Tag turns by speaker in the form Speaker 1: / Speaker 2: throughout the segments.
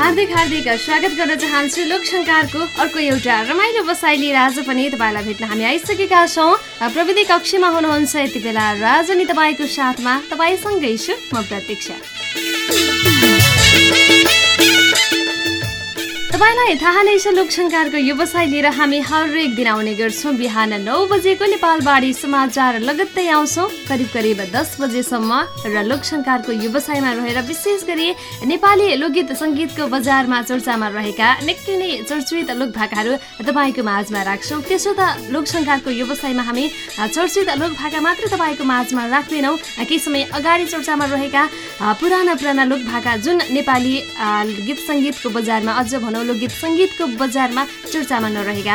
Speaker 1: हार्दिक हार्दिक स्वागत गर्न चाहन्छु लोकसङ्कारको अर्को एउटा रमाइलो बसाइ लिएर आज पनि तपाईँलाई भेट्न हामी आइसकेका छौँ। प्रविधि कक्षमा हुनुहुन्छ यति बेला राजनी तपाईँको साथमा तपाईँसँगै छु म प्रतीक्षा। तपाईँलाई थाहा नै छ लोकसङ्कारको व्यवसाय लिएर हामी हरेक दिन आउने गर्छौँ। बिहान नौ बजेको नेपालबारी समाचार लगत्तै आउँछौँ। करिब करिब दस बजेसम्म र लोकसङ्कारको व्यवसायमा रहेर विशेष गरी नेपाली लोकगीत सङ्गीतको बजारमा चर्चामा रहेका निकै नै चर्चित लोकभाकाहरू तपाईँको माझमा राख्छौँ। त्यसो त लोकसङ्कारको व्यवसायमा हामी चर्चित लोकभाका मात्र तपाईँको माझमा राख्दैनौँ। केही समय अगाडि चर्चामा रहेका पुराना पुराना लोकभाका जुन नेपाली गीत सङ्गीतको बजारमा अझ भनौँ लोकगीत सङ्गीतको बजारमा चर्चामा नरहेका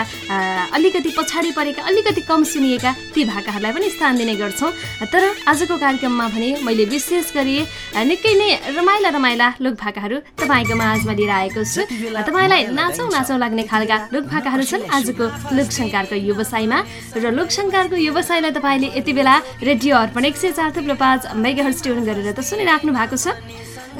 Speaker 1: अलिकति पछाडि परेका अलिकति कम सुनिएका ती भाकाहरूलाई पनि स्थान दिने गर्छौँ। तर आजको कार्यक्रममा भने मैले विशेष गरी निकै नै रमाइला रमाइला लोकभाकाहरू तपाईँको माझमा लिएर आएको छु। तपाईँलाई नाचौँ नाचौँ लाग्ने खालका लोकभाकाहरू छन् आजको लोकसङ्कारको व्यवसायमा। र लोकसङ्कारको व्यवसायलाई तपाईँले यति बेला रेडियो अर्पण एक सय चार थुप्रो पाँच मेगा ट्युन गरेर त सुनिराख्नु भएको छ।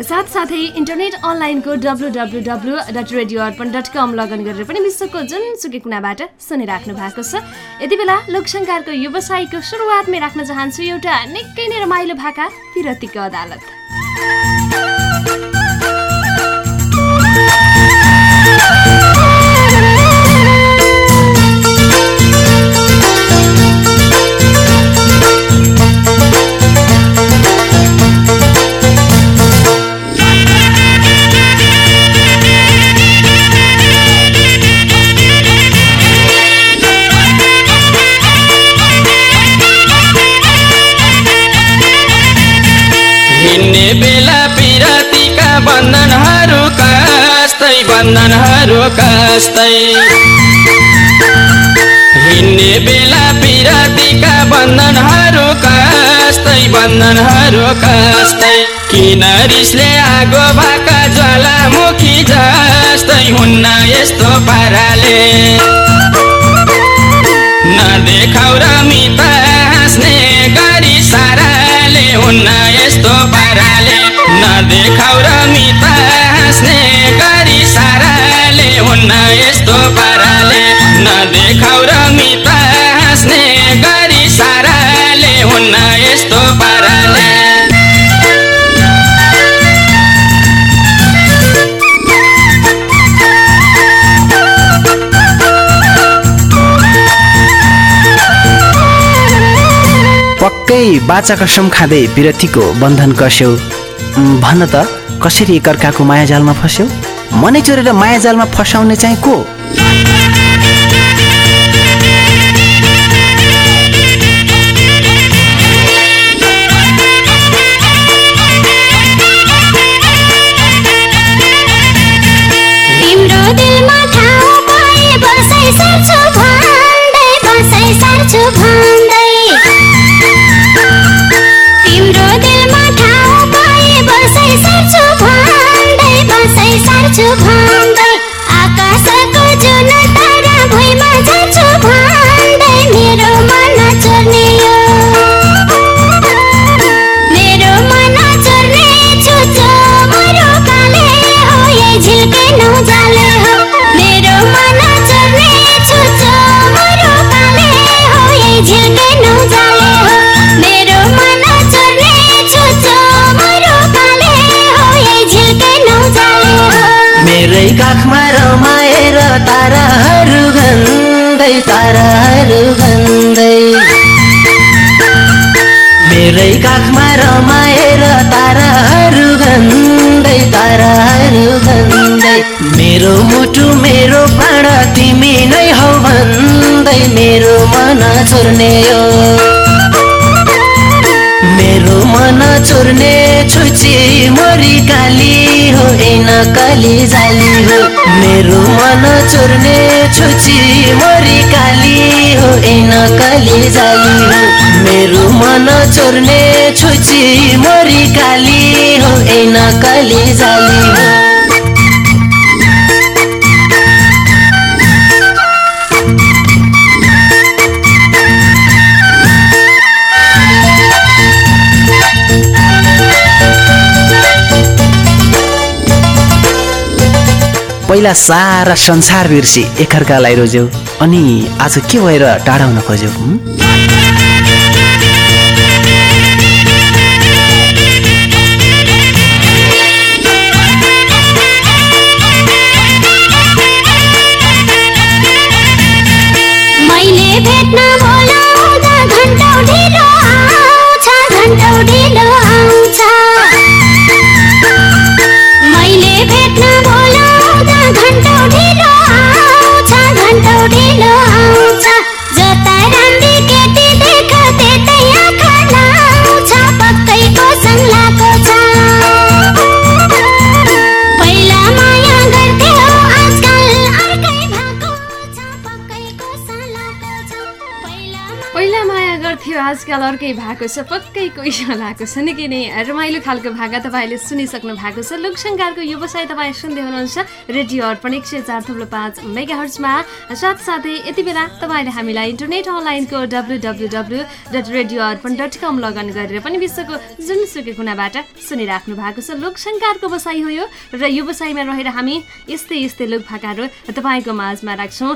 Speaker 1: साथसाथै इन्टरनेट अनलाइनको W W W dot Radio Arpan dot com login गरेर पनि विश्वको जुनसुकै कुनाबाट सुनिराख्नु भएको छ। यति बेला लोकसङ्कारको व्यवसायको सुरुवातमै राख्न चाहन्छु एउटा निकै नै रमाइलो भाका विरतीको अदालत।
Speaker 2: बन्धनहरू कस्तै। हिँड्ने बेला पिरातीका बन्धनहरू कस्तै बन्धनहरू कस्तै। किन रिसले आगो भाका ज्वालामुखी जस्तै हुन्न यस्तो पाराले। नदेखाउ र हाँस्ने गरी साराले हुन्न यस्तो पाराले। नदेखाउ र हाँस्ने गरी
Speaker 3: बाचा कसम खाँदै विरतीको बन्धन कस्यौ। उम्, भन त कसरी एकअर्काको मायाजालमा फस्यौ? मनै चोरेर मायाजालमा फसाउने चाहिँ को?
Speaker 4: तिम्रो बसाइ सर्छु मेरै
Speaker 5: काखमा रमाएर ताराहरू गन्दै ताराहरू गन्दै मेरो मुटु मेरो प्राण तिमी नै हौ भन्दै मेरो मन यो मेरो मन चोर्ने छुची मरी काली हो एन काली जाली हो। मेरो मन चोर्ने छुची मरी काली हो एन काली जाली हो। मेरो मन चोर्ने छुची मरी काली हो एन काली जाली हो।
Speaker 3: पहिला सारा संसार बिर्सी एकअर्कालाई रोज्यौ। अनि आज के भएर टाढा हुन खोज्यौ
Speaker 4: आजकल अर्कै भएको छ पक्कै
Speaker 1: कोही लागेको छ निकै नै? रमाइलो खालको भाका तपाईँले सुनिसक्नु भएको छ। लोकसङ्कारको व्यवसाय तपाईँ सुन्दै हुनुहुन्छ रेडियो अर्पण एक सय चार थुप्रो पाँच मेगा हर्चमा साथसाथै यति बेला तपाईँले हामीलाई इन्टरनेट अनलाइनको W W W dot Radio Arpan dot com login गरेर पनि विश्वको जुनसुकै कुनाबाट सुनिराख्नु भएको छ। लोकसङ्कारको बसाइ हो यो र यो बसाइमा रहेर हामी यस्तै यस्तै लोक भाकाहरू तपाईँको माझमा राख्छौँ।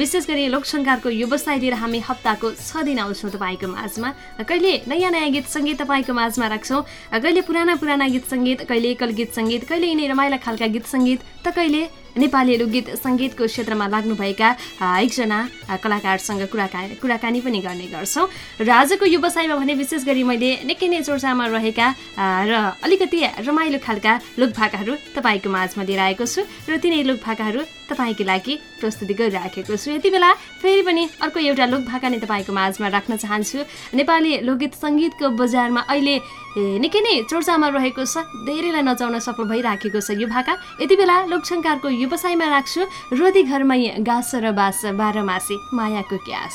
Speaker 1: विशेष गरी लोकसङ्कारको व्यवसाय लिएर हामी हप्ताको छ दिन आउँछौँ तपाईँको माझमा। कहिले नयाँ नयाँ गीत सङ्गीत तपाईँको माझमा राख्छौँ। कहिले पुराना पुराना गीत सङ्गीत कहिले एकल गीत सङ्गीत कहिले यिनै रमाइला खालका गीत सङ्गीत त कहिले नेपालीहरू गीत सङ्गीतको क्षेत्रमा लाग्नुभएका एकजना कलाकारसँग कुराकानी कुराकानी पनि गर्ने गर्छौँ। र आजको व्यवसायमा भने विशेष गरी मैले निकै नै चर्चामा रहेका र अलिकति रमाइलो खालका लोकभाकाहरू तपाईँको माझमा लिएर आएको छु र तिनै लोकभाकाहरू तपाईँको लागि प्रस्तुति गरिराखेको छु। यति बेला फेरि पनि अर्को एउटा लोकभाका नै तपाईँको माझमा राख्न चाहन्छु। नेपाली लोकगीत सङ्गीतको बजारमा अहिले ए, निकै नै चर्चामा रहेको छ धेरैलाई नचाउन सफल भइराखेको छ यो भाका। यति बेला लोकसङ्कारको व्यवसायमा राख्छु रोधी घरमै गाँस र बास बाह्र मासे मायाको क्यास।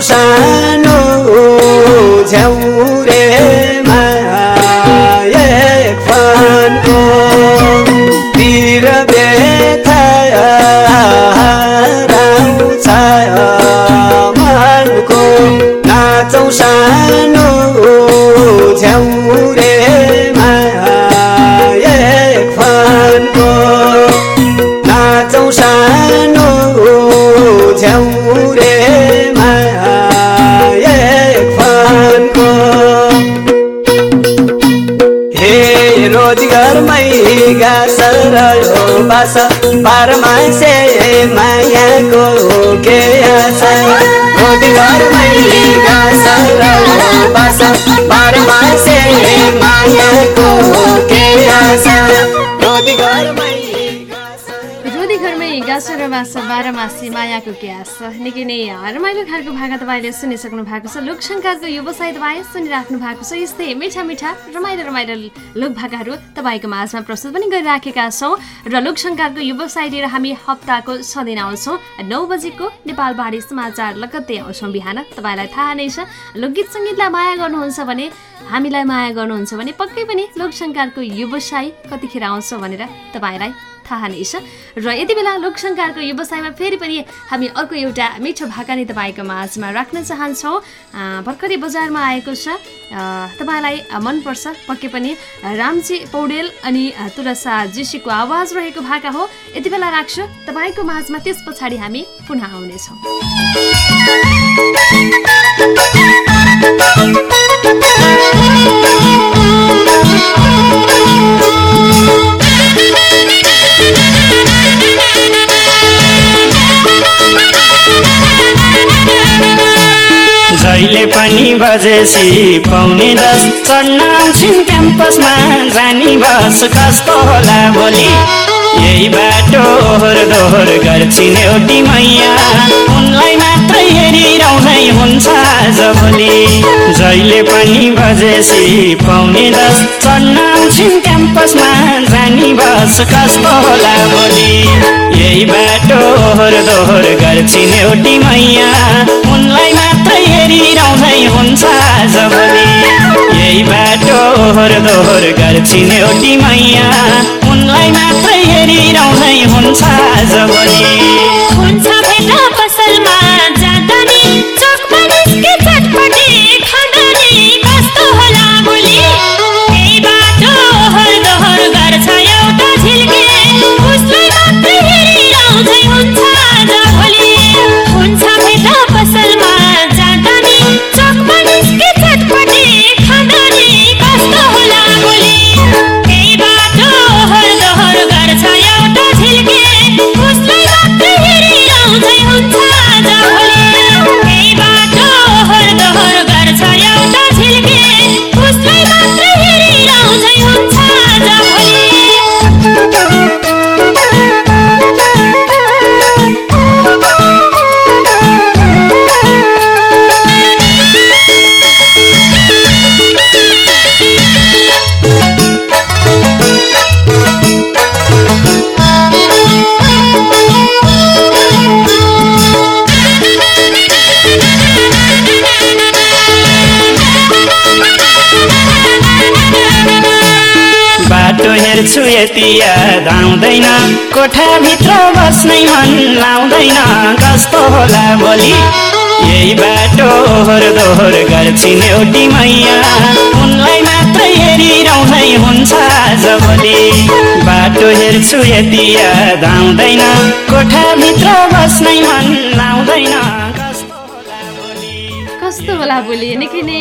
Speaker 6: सानो झ्याउरेमा एक फनको पीर व्यथा सानो बास पार मान्छे मायाको के आशा? रोजगारमै गाँस रह्यो घरमै
Speaker 1: गाँसो र बाँसो बाह्र मासी मायाको क्यास निकै नै रमाइलो खालको भाका तपाईँले सुनिसक्नु भएको छ। लोकसङ्कारको व्यवसाय तपाईँ सुनिराख्नु भएको छ। यस्तै मिठा मिठा रमाइलो रमाइलो लोक भाकाहरू तपाईँको माझमा प्रस्तुत पनि गरिराखेका छौँ। र लोकसङ्कारको व्यवसाय लिएर हामी हप्ताको छ दिन आउँछौँ। नौ बजेको नेपाल बाढी समाचार लगत्तै आउँछौँ। बिहान तपाईँलाई थाहा नै छ लोकगीत सङ्गीतलाई माया गर्नुहुन्छ भने हामीलाई माया गर्नुहुन्छ भने पक्कै पनि लोकसङ्कारको व्यवसाय कतिखेर आउँछ भनेर तपाईँलाई थाहा नै छ। र यति बेला लोकसङ्कारको व्यवसायमा फेरि पनि हामी अर्को एउटा मिठो भाका नै तपाईँको माझमा राख्न चाहन्छौँ। भर्खरै बजारमा आएको छ। तपाईँलाई मनपर्छ पक्कै पनि रामजी पौडेल अनि तुलसा जोशीको आवाज रहेको भाका हो। यति बेला राख्छु। तपाईँको माझमा त्यस पछाडि हामी पुनः आउनेछौँ।
Speaker 7: जहिले पनि बजेसी पाउने दस चढ्न क्याम्पसमा जानी बस कस्तो होला भोलि? यही बाटो दोहोर दोहोर गर्छिन् एउटी मैया। उनलाई मात्रै हेरिरहँदै हुन्छ आज भोलि। जहिले पनि बजेसी पाउने दस चढ्न क्याम्पसमा जानी बस कस्तो होला भोलि? यही बाटो दोहोर दोहोर गर्छिन् एउटी मैया। हेरिरहँदै हुन्छ आज भोलि यही बाटो दोहोर गर्छिन् एउटी मैया। उनलाई मात्रै हेरिरहँदै हुन्छ आज भोलि
Speaker 4: हुन्छ भेट पसलमा।
Speaker 7: हेर्छु यति याद आउँदैन कोठाभित्र बस्नै मन लाउँदैन। कस्तो होला भोलि? यही बाटो दोहोर गर्छिन् एउटी मैया। उनलाई मात्रै हेरिरहँदै हुन्छ आज भोलि। बाटो हेर्छु यति याद आउँदैन कोठाभित्र बस्नै मन लाउँदैन। कस्तो होला भोलि।
Speaker 1: निकै नै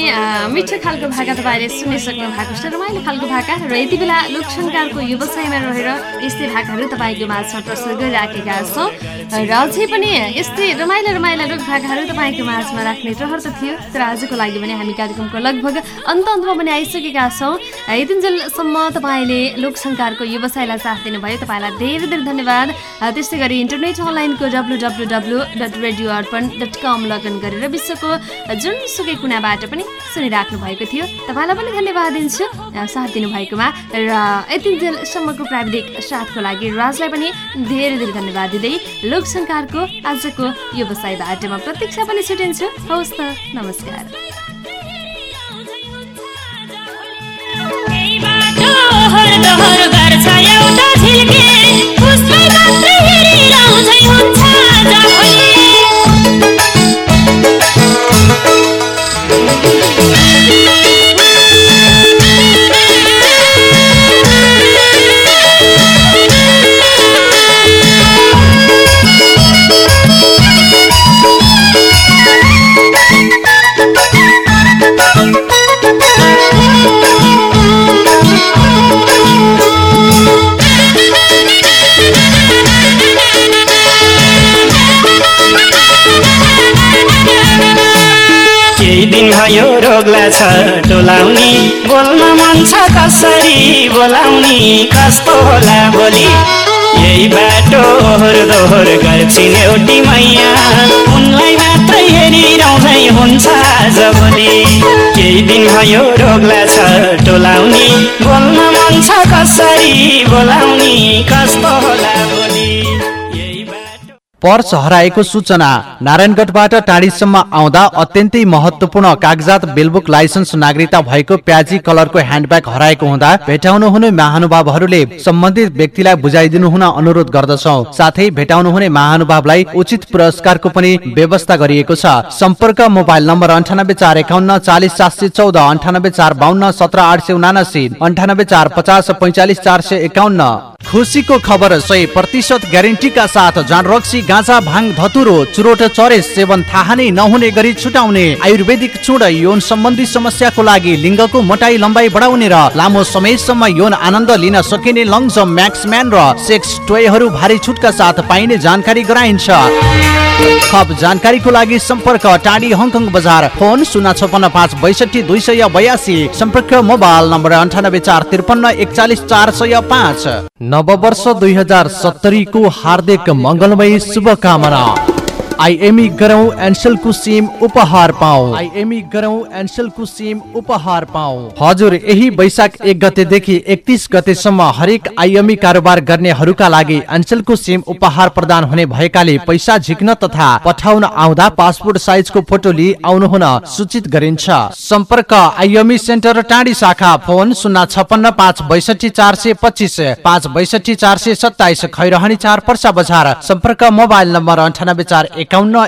Speaker 1: मिठो खालको भाका तपाईँले सुनिसक्नु भएको छ। रमाइलो खालको भाका। र यति बेला लोकसङ्कारको व्यवसायमा रहेर यस्तै भाकाहरू तपाईँको माझमा प्रस्तुत गरिराखेका छौँ। र अझै पनि यस्तै रमाइलो रमाइलो लोक भाकाहरू तपाईँको माझमा राख्ने रहर त थियो। तर आजको लागि भने हामी कार्यक्रमको लगभग अन्त अन्तमा पनि आइसकेका छौँ। यतिन्जेलसम्म तपाईँले लोकसङ्कारको व्यवसायलाई साथ दिनुभयो। तपाईँलाई धेरै धेरै धन्यवाद। त्यस्तै गरी इन्टरनेट अनलाइनको W W W dot Radio Arpan dot com login गरेर विश्वको जुनसुकै कुनाबाट पनि सुनिराख्नु भएको थियो। तपाईँलाई पनि धन्यवाद दिन्छु साथ दिनुभएकोमा। र यतिन्जेलसम्मको प्राविधिक साथको लागि राजलाई पनि धेरै धेरै धन्यवाद दिँदै लोकसङ्कारको आजको व्यवसायबाट म प्रतीक्षा पनि छुटिन्छु। हवस् त नमस्कार।
Speaker 7: भयो रोग्ला छ टोलाउने बोल्न मन छ कसरी बोलाउने कस्तो होला बोली। यही बाटो दोहोर गर्छिन् एउटी मैया। उनलाई मात्रै हेरिरहँदै हुन्छ आज भोलि। केही दिन भयो रोग्ला छ टोलाउने बोल्न मन छ कसरी बोलाउने
Speaker 8: पर्स हराएको सूचना। नारायणगढबाट टाढीसम्म आउँदा अत्यन्तै महत्वपूर्ण कागजात बेलबुक लाइसेन्स नागरिकता भएको प्याजी कलरको ह्यान्डब्याग हराएको हुँदा भेटाउनु हुने महानुभावहरूले सम्बन्धित व्यक्तिलाई बुझाइदिनु हुन अनुरोध गर्दछौ। साथै भेटाउनु हुने महानुभावलाई उचित पुरस्कारको पनि व्यवस्था गरिएको छ। सम्पर्क मोबाइल नम्बर अन्ठानब्बे चार एकाउन्न चालिस सात सय चौध अन्ठानब्बे चार बाहन्न सत्र आठ सय उनासी अन्ठानब्बे चार पचास पैँचालिस चार सय एकाउन्न। खुसीको खबर सय प्रतिशत ग्यारेन्टीका साथ जाँड रक्सी गाँजा भाङ धतुरो चुरोट चरे सेवन थाहा नै नहुने गरी छुटाउने आयुर्वेदिक चुड यौन सम्बन्धी समस्याको लागि लिङ्गको मोटाई लम्बाइ बढाउने र लामो समयसम्म यौन आनन्द लिन सकिने लङ्ज म्याक्सम्यान र सेक्स टोयहरू भारी छुटका साथ पाइने जानकारी गराइन्छ। थप जानकारीको लागि सम्पर्क टाढी हङकङ बजार। फोन शून्य छपन्न पाँच बैसठी दुई सय बयासी। सम्पर्क मोबाइल नम्बर अन्ठानब्बे चार त्रिपन्न एकचालिस चार सय पाँच। नववर्ष दुई हजार सत्तरीको हार्दिक मङ्गलमय शुभकामना। आइएमई गरौँ एनसेलको सिम उपहार पाऊ आइएमई गरौँ एनसेलको सिम उपहार पाऊ हजुर यही वैशाख एक गतेदेखि एकतिस गतेसम्म हरेक आइएमई कारोबार गर्नेहरूका लागि एनसेलको सिम उपहार प्रदान हुने भएकाले पैसा झिक्न तथा पठाउन आउँदा पासपोर्ट साइजको फोटो लिई आउनुहुन सूचित गरिन्छ सम्पर्क आइएमई सेन्टर टाढी शाखा फोन शून्य छपन्न पाँच बैसठी चार सय पच्चिस पाँच बैसठी चार सय सत्ताइस खैरहनी चार पर्सा बजार सम्पर्क मोबाइल नम्बर अन्ठानब्बे चार एकाउन्न